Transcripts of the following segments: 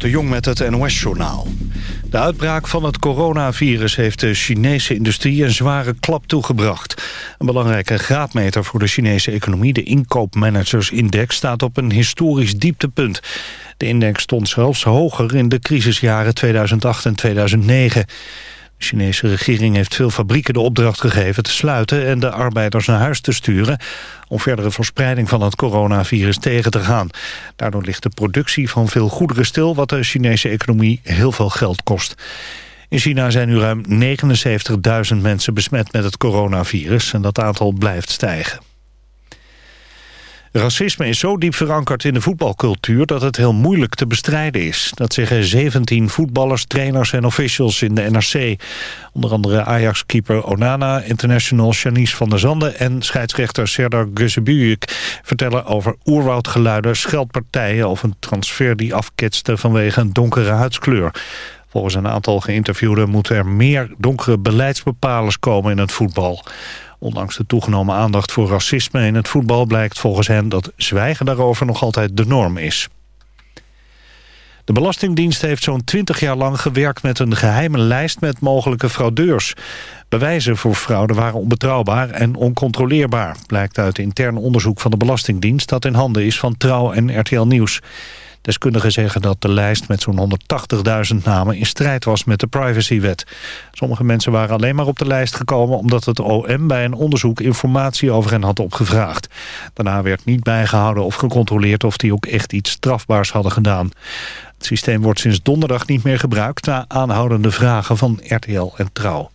de Jong met het NOS-journaal. De uitbraak van het coronavirus heeft de Chinese industrie een zware klap toegebracht. Een belangrijke graadmeter voor de Chinese economie, de inkoopmanagersindex, staat op een historisch dieptepunt. De index stond zelfs hoger in de crisisjaren 2008 en 2009. De Chinese regering heeft veel fabrieken de opdracht gegeven te sluiten... en de arbeiders naar huis te sturen om verdere verspreiding van het coronavirus tegen te gaan. Daardoor ligt de productie van veel goederen stil... wat de Chinese economie heel veel geld kost. In China zijn nu ruim 79.000 mensen besmet met het coronavirus... en dat aantal blijft stijgen. Racisme is zo diep verankerd in de voetbalcultuur dat het heel moeilijk te bestrijden is. Dat zeggen 17 voetballers, trainers en officials in de NRC. Onder andere Ajax-keeper Onana, international Janice van der Zanden... en scheidsrechter Serdar Gözebujuk vertellen over oerwoudgeluiden... scheldpartijen of een transfer die afketste vanwege een donkere huidskleur. Volgens een aantal geïnterviewden moeten er meer donkere beleidsbepalers komen in het voetbal. Ondanks de toegenomen aandacht voor racisme in het voetbal... blijkt volgens hen dat zwijgen daarover nog altijd de norm is. De Belastingdienst heeft zo'n 20 jaar lang gewerkt met een geheime lijst met mogelijke fraudeurs. Bewijzen voor fraude waren onbetrouwbaar en oncontroleerbaar... blijkt uit intern onderzoek van de Belastingdienst... dat in handen is van Trouw en RTL Nieuws. Deskundigen zeggen dat de lijst met zo'n 180.000 namen in strijd was met de privacywet. Sommige mensen waren alleen maar op de lijst gekomen omdat het OM bij een onderzoek informatie over hen had opgevraagd. Daarna werd niet bijgehouden of gecontroleerd of die ook echt iets strafbaars hadden gedaan. Het systeem wordt sinds donderdag niet meer gebruikt na aanhoudende vragen van RTL en Trouw.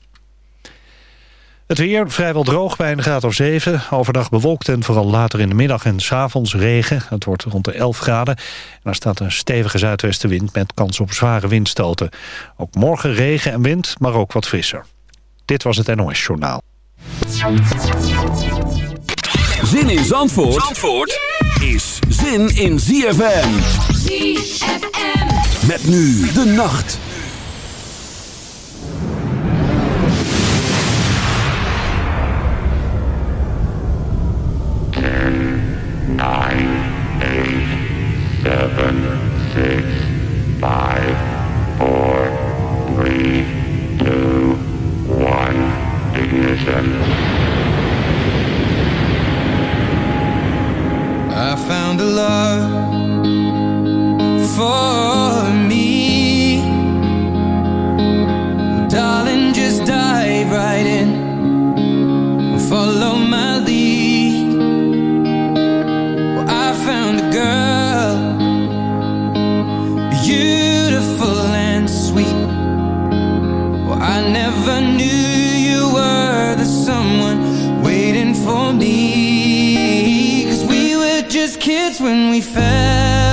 Het weer vrijwel droog bij een graad of 7. Overdag bewolkt en vooral later in de middag en s avonds regen. Het wordt rond de 11 graden. En er staat een stevige zuidwestenwind met kans op zware windstoten. Ook morgen regen en wind, maar ook wat frisser. Dit was het NOS Journaal. Zin in Zandvoort, Zandvoort is zin in ZFM. ZFM. Met nu de nacht. Nine, eight, seven, six, five, four, three, two, one. Ignition. I found a love for me. Darling, just dive right in. Follow my lead. When we fell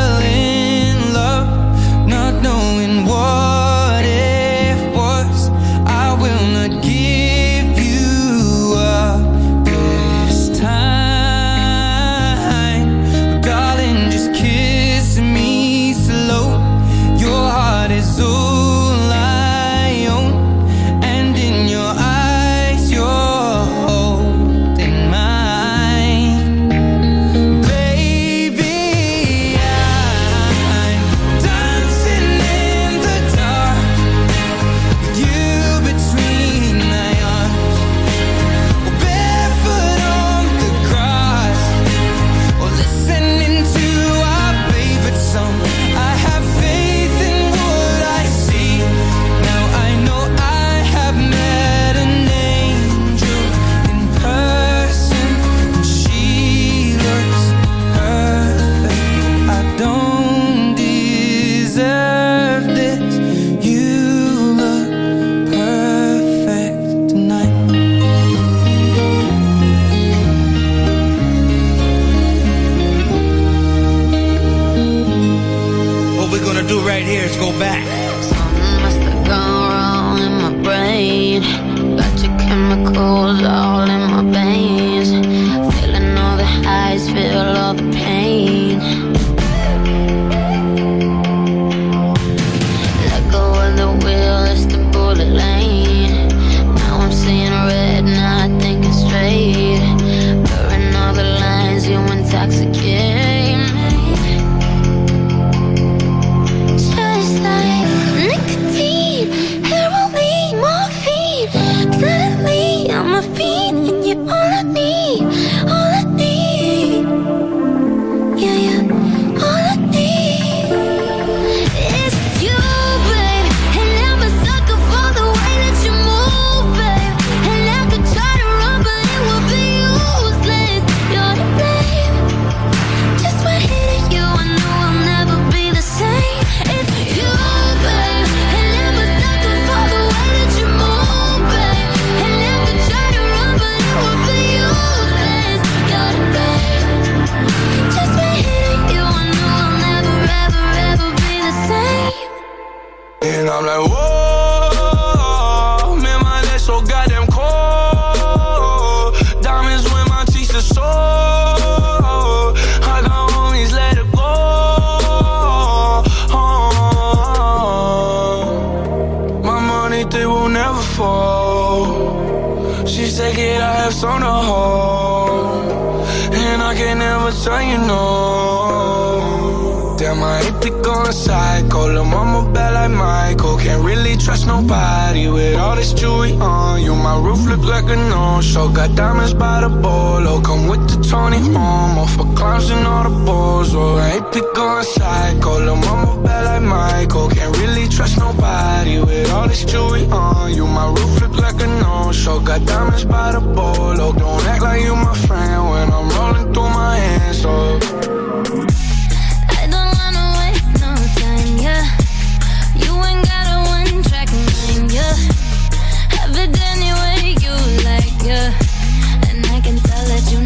no-show. Got diamonds by the bolo. Come with the Tony Momo for clowns and all the balls. Oh, I hate to go psycho. Lil' mama bad like Michael. Can't really trust nobody with all this jewelry on you. My roof look like a no-show. Got diamonds by the bolo. Don't act like you my friend when I'm rolling through my hands. Oh. Oh. your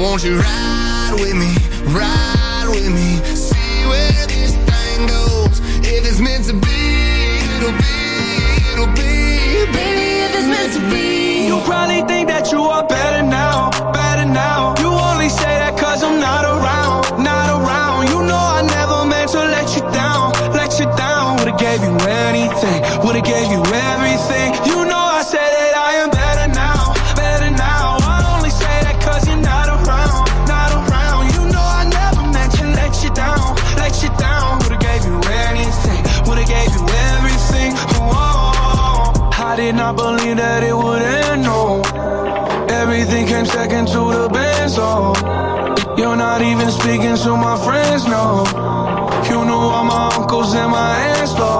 Won't you ride with me, ride with me, see where this thing goes. If it's meant to be, it'll be, it'll be, baby, if it's meant to be. You'll probably Second to the best, oh. You're not even speaking to my friends, no. You knew all my uncles and my aunts, oh.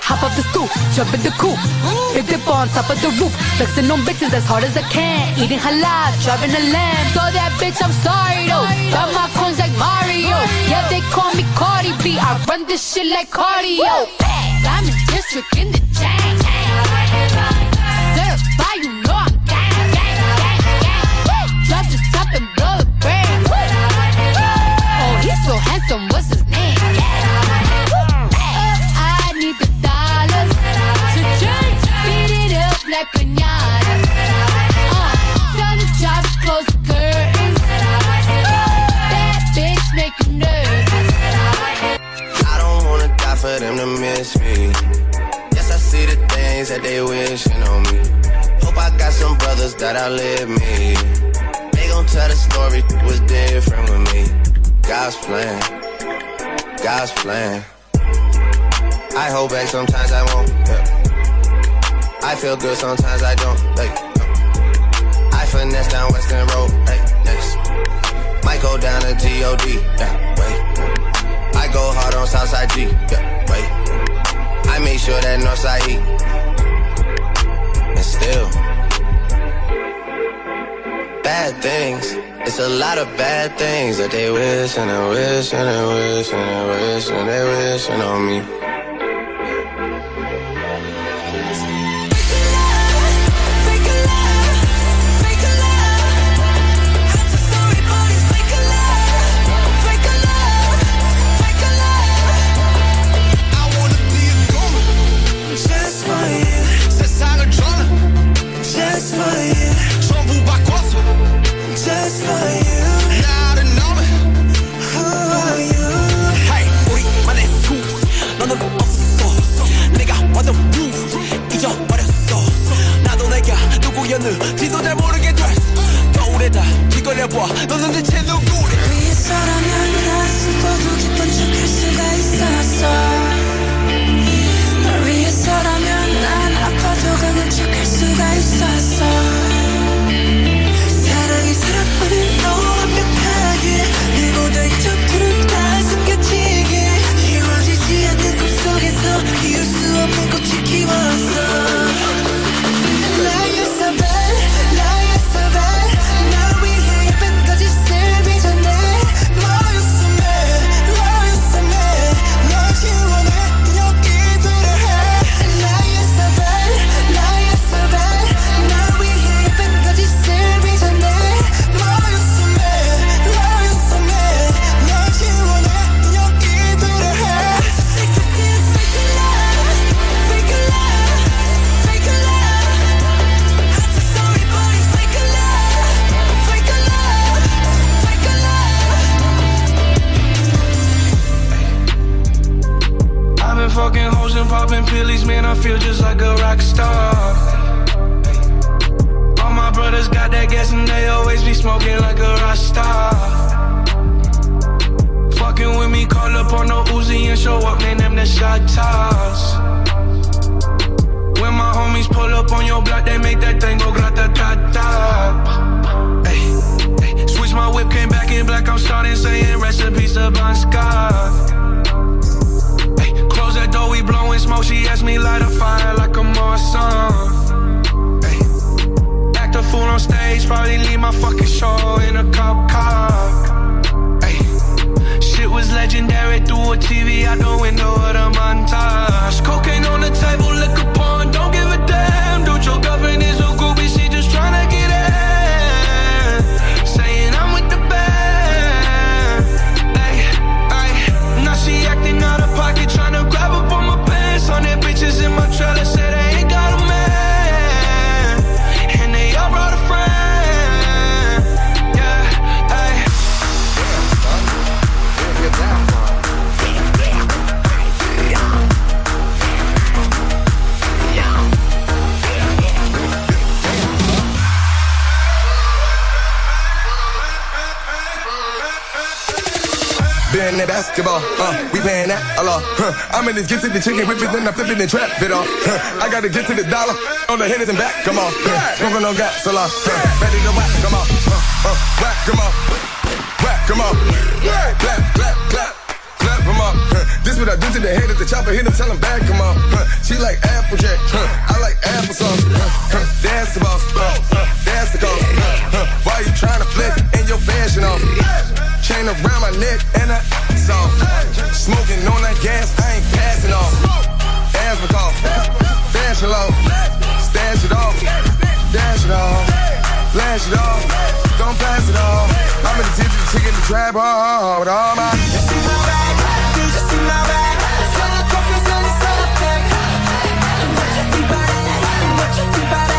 jump in the coop. Big dip on top of the roof, flexing on bitches as hard as I can. Eating halal, driving a lamb. So that bitch, I'm sorry though. Got my coins like Mario. Yeah, they call me Cardi B. I run this shit like cardio. I'm in district in the chain. Certified, you know I'm gang, gang, gang, gang. Drop the top and blow the brand. Oh, he's so handsome, what's his that outlive me. They gon' tell the story was different with me. God's plan, God's plan. I hold back sometimes I won't. Yeah. I feel good sometimes I don't. Like, I finesse down Weston Road. Hey, next. Might go down to God. Yeah, wait. I go hard on Southside G. Yeah, wait. I make sure that Northside E. And still, bad things. It's a lot of bad things that they wish and they wish and they wish and they wish and they wishing on me. 누구였는지도 잘 모르게 됐어 거울에다 뒤걸려봐. 너는 대체 누구래? 위해서라면 난 슬퍼도 기쁜 척할 수가 있었어 basketball, uh, we paying that a lot. Huh. I'm in this get to the chicken whippers and I'm flipping the trap it off. Huh. I gotta get to the dollar on the Henderson back, come on. Huh. Smoking on gas, so long. Huh. Ready to whack, come on. Huh. Uh, whack, come on. Whack, come on. Clap, clap, clap, clap. I'm up. Huh. This what I do to the head of the chopper, hit him, tell him back, come on. Huh. She like Applejack, huh. I like applesauce. Huh. Huh. That's the boss, huh. That's the cost. Huh. Why you trying to flex and your fashion off? Chain around my neck and I soft. Smoking on that gas, I ain't passing off. Asthma cough, fashion low, stash it off, dash it off, flash it off, don't pass it off. I'm in the tip of the chicken, the trap hard with all my. You see my see my on the back. What you think about that? What you think about that?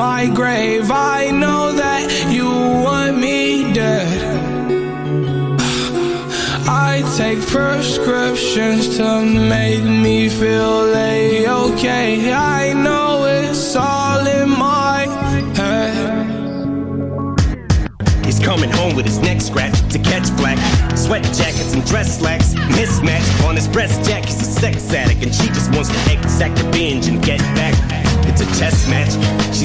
My grave. I know that you want me dead. I take prescriptions to make me feel a-okay. I know it's all in my head. He's coming home with his neck scratched to catch black. Sweat jackets and dress slacks, mismatch on his breast jack. He's a sex addict, and she just wants to exact binge and get back. It's a chess match.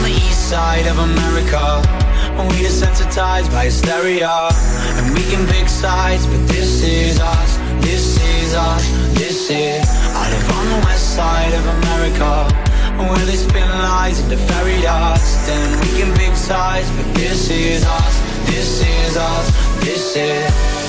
And the east side of America. We desensitized by hysteria. And we can pick sides, but this is us. This is us. This is. I live on the west side of America. Where they spin lies into fairy dust. And we can pick sides, but this is us. This is us. This is.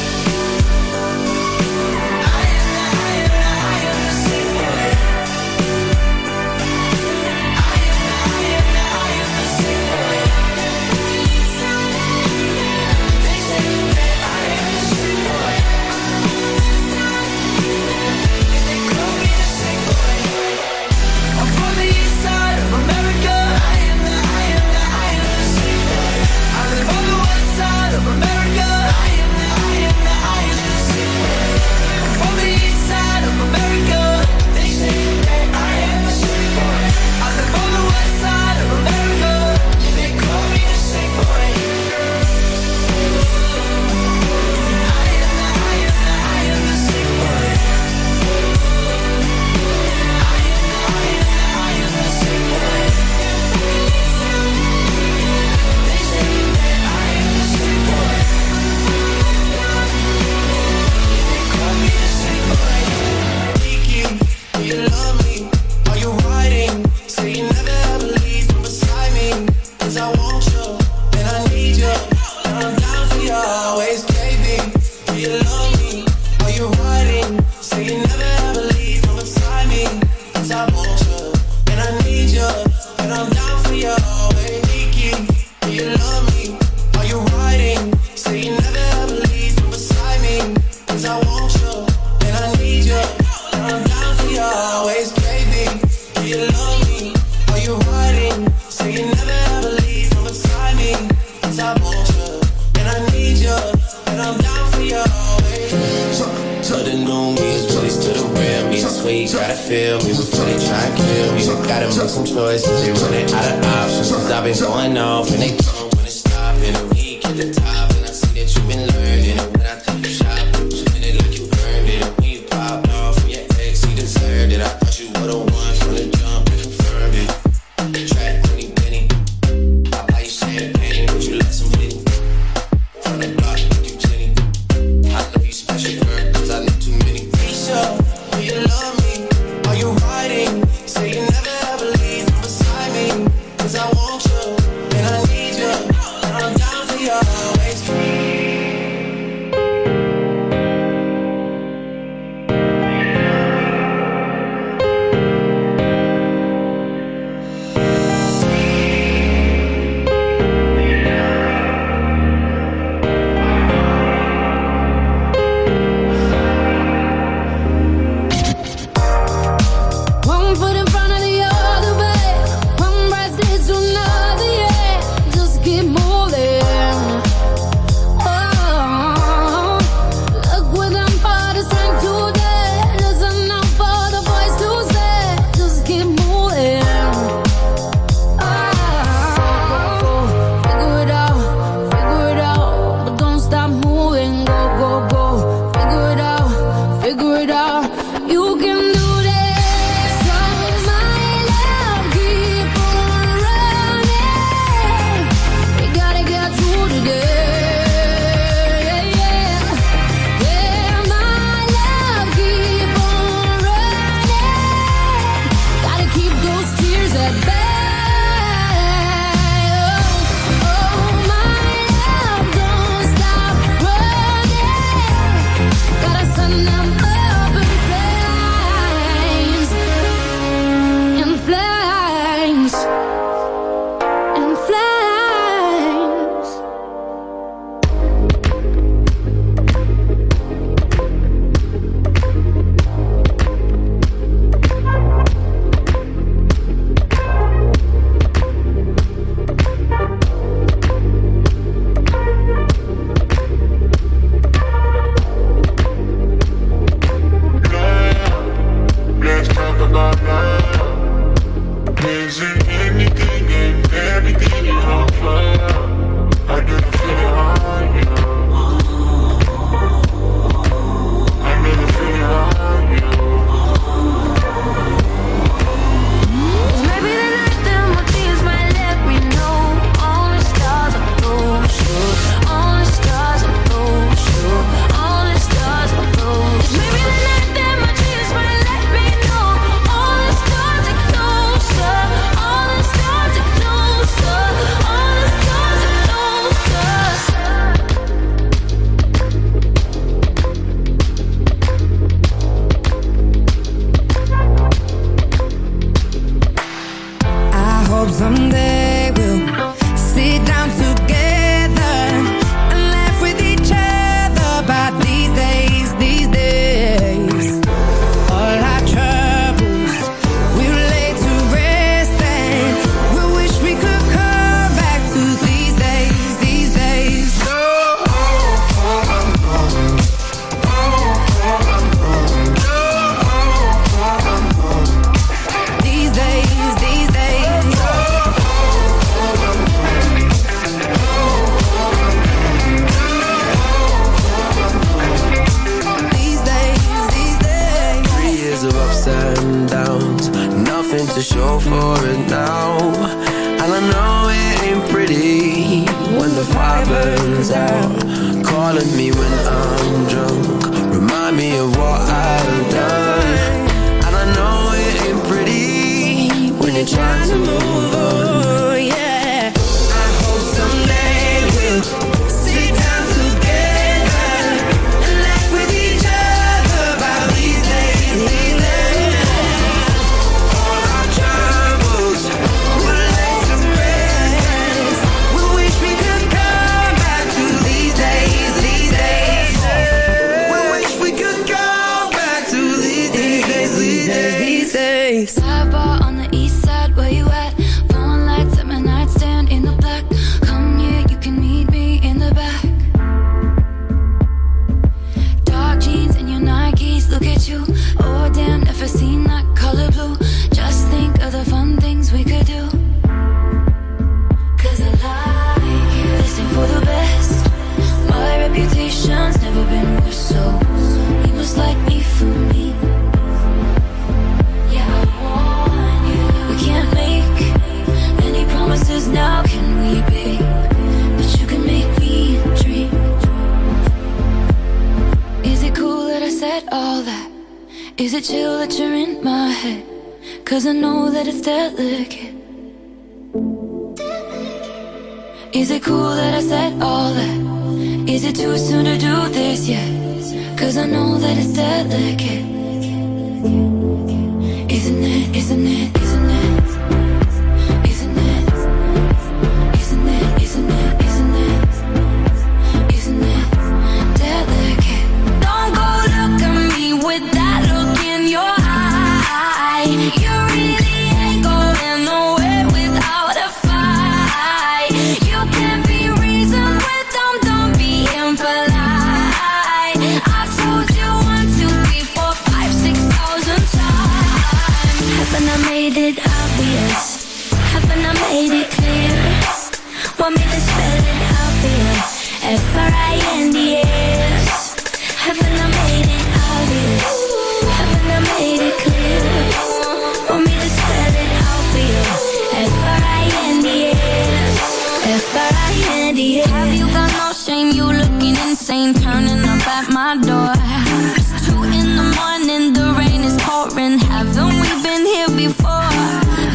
boring Haven't we been here before?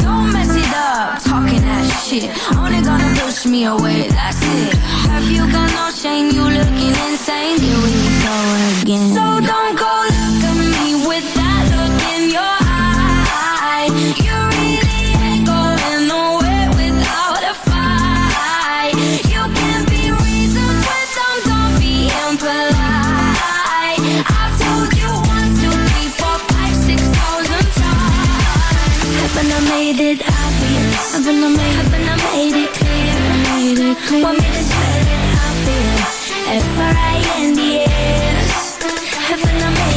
Don't mess it up, talking that shit Only gonna push me away, that's it Have you got no shame? You looking insane? Here we go again so Haven't I made, haven't I made it clear? Made it clear. Want me to tell it how I feel? F-R-I-N-D-S Haven't I made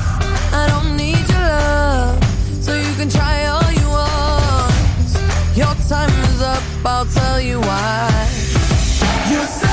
I'll tell you why. You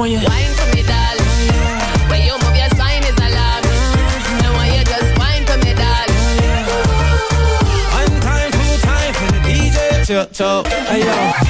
when you wine for me, darling. When you move your spine is alarm. Now why you just wine for me, darling? One time, two time for the DJ. Chip, chop, ayo.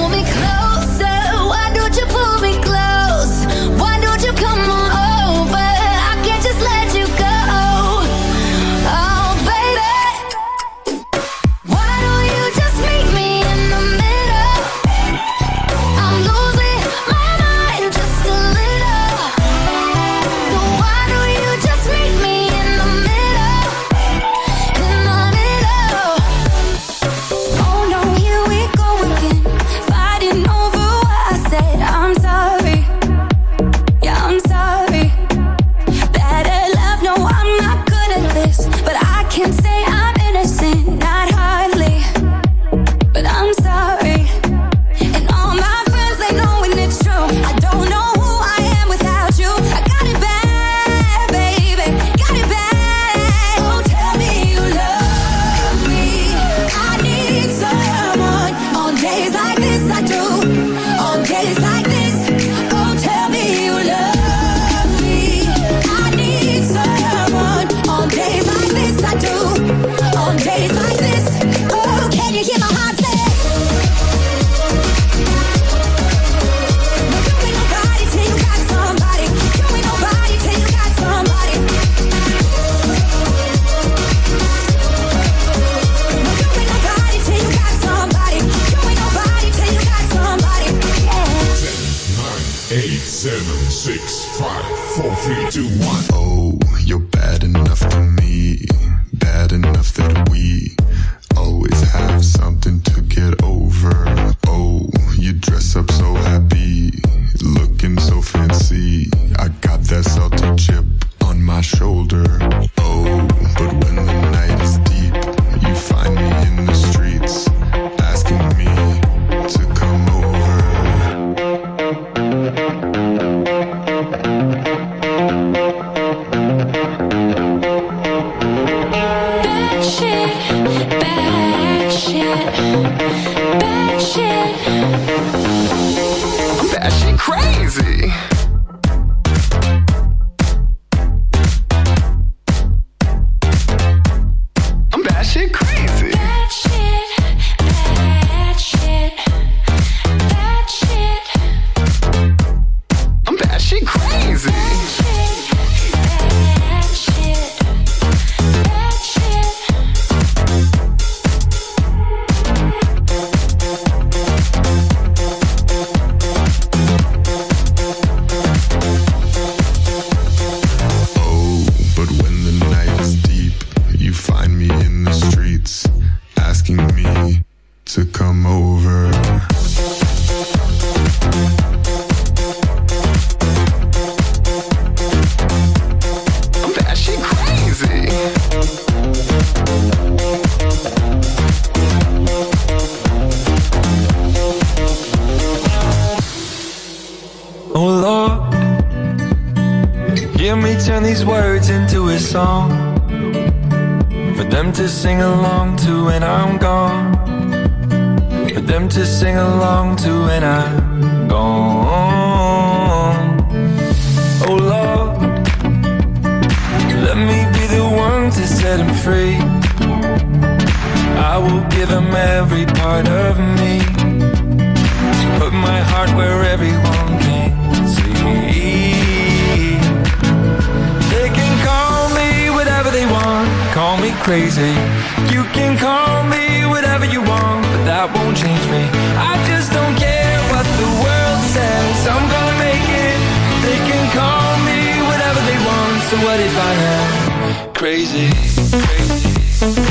heart where everyone can see. They can call me whatever they want, call me crazy. You can call me whatever you want, but that won't change me. I just don't care what the world says, I'm gonna make it. They can call me whatever they want, so what if I am crazy? crazy.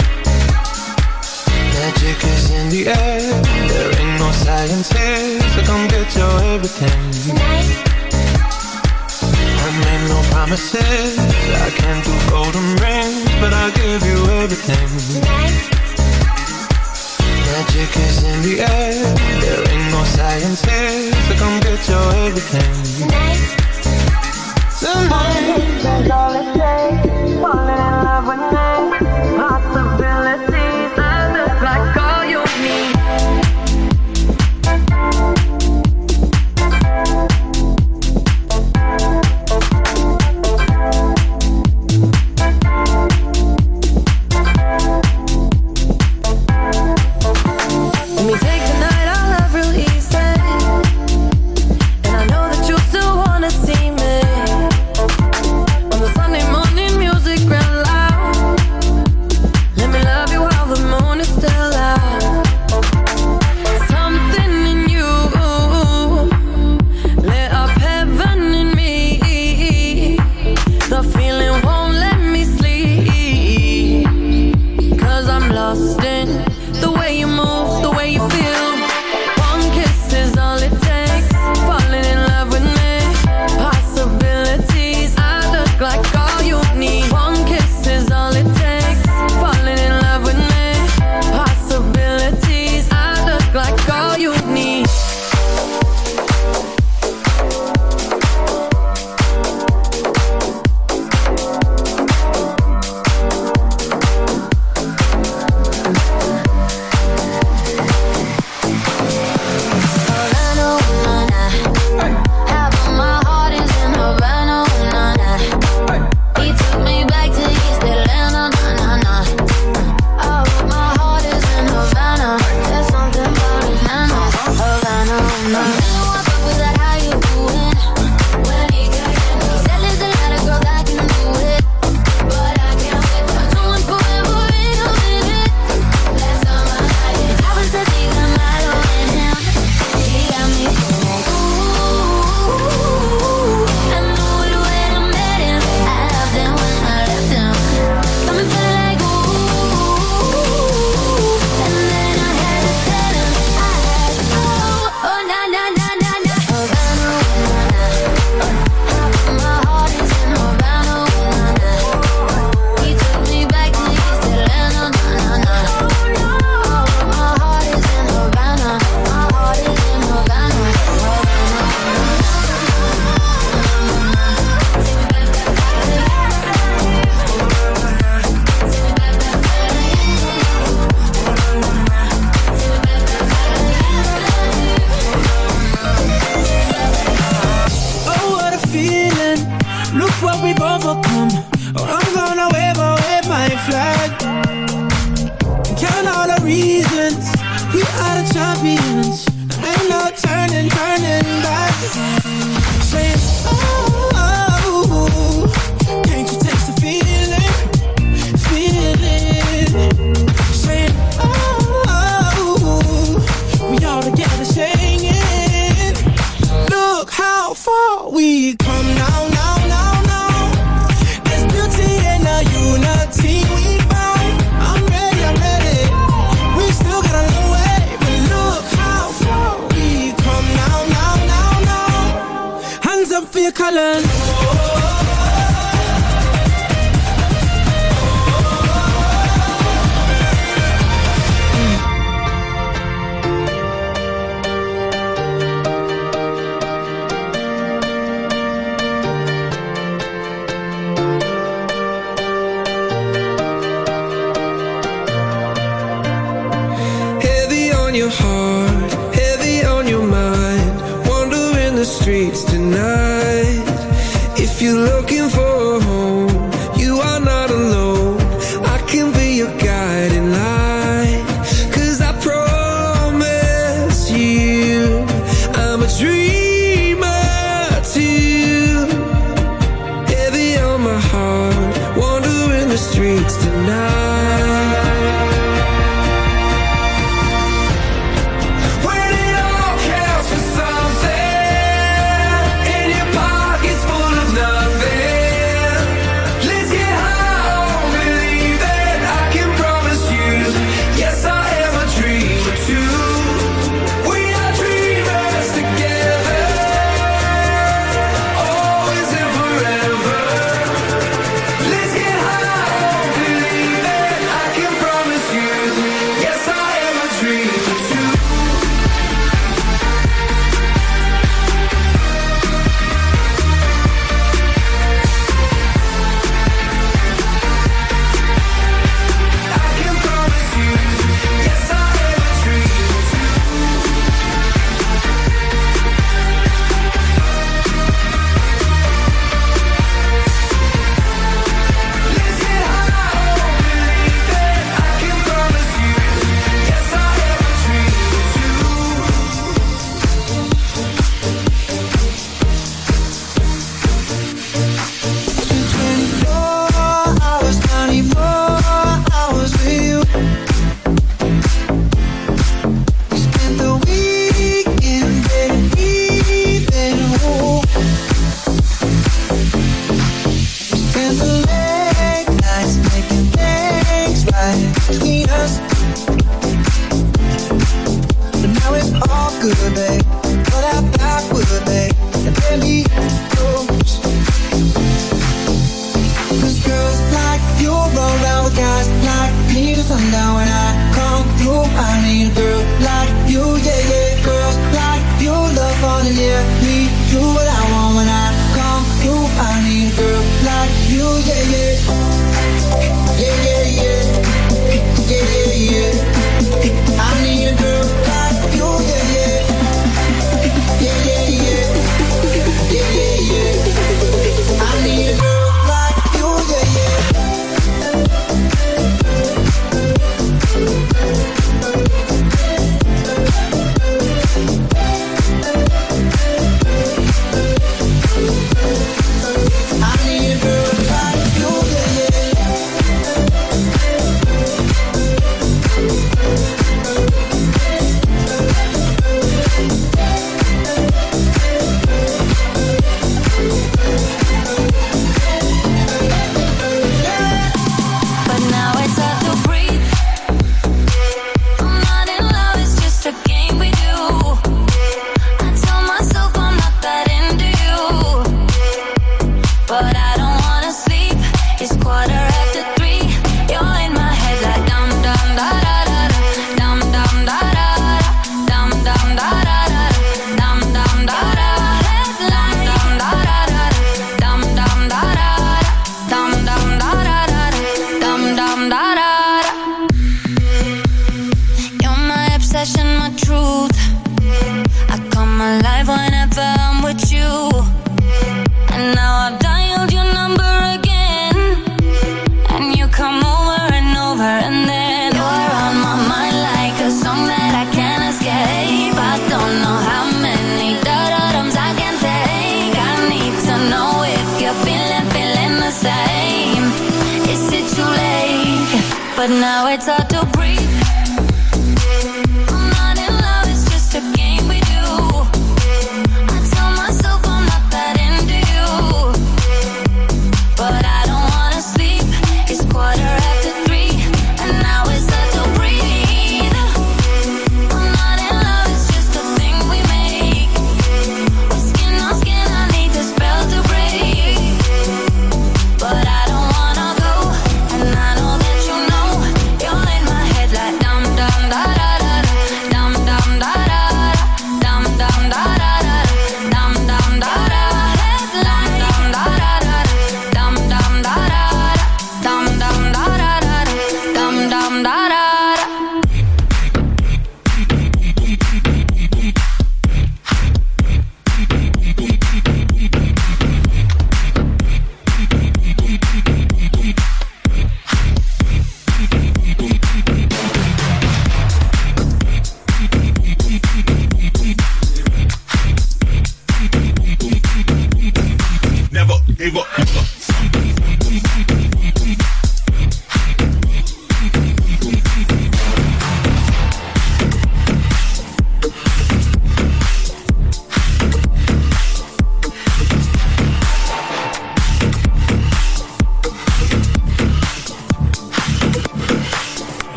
Magic is in the air. There ain't no science here So come get your everything. Tonight I made no promises. I can't do golden rings But I'll give you everything. Tonight Magic is in the air. There ain't no science here So come get your everything. Tonight Tonight All it takes. Falling in love with me. Back.